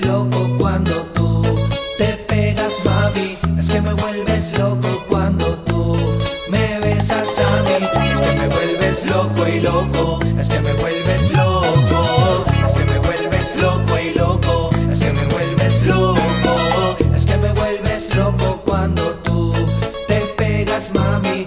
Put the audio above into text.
loco cuando tú te pegas, mami. Es que me vuelves loco cuando tú me besas a mí. Es que me vuelves loco y loco. Es que me vuelves loco. Es que me vuelves loco y loco. Es que me vuelves loco. Es que me vuelves loco cuando tú te pegas, mami.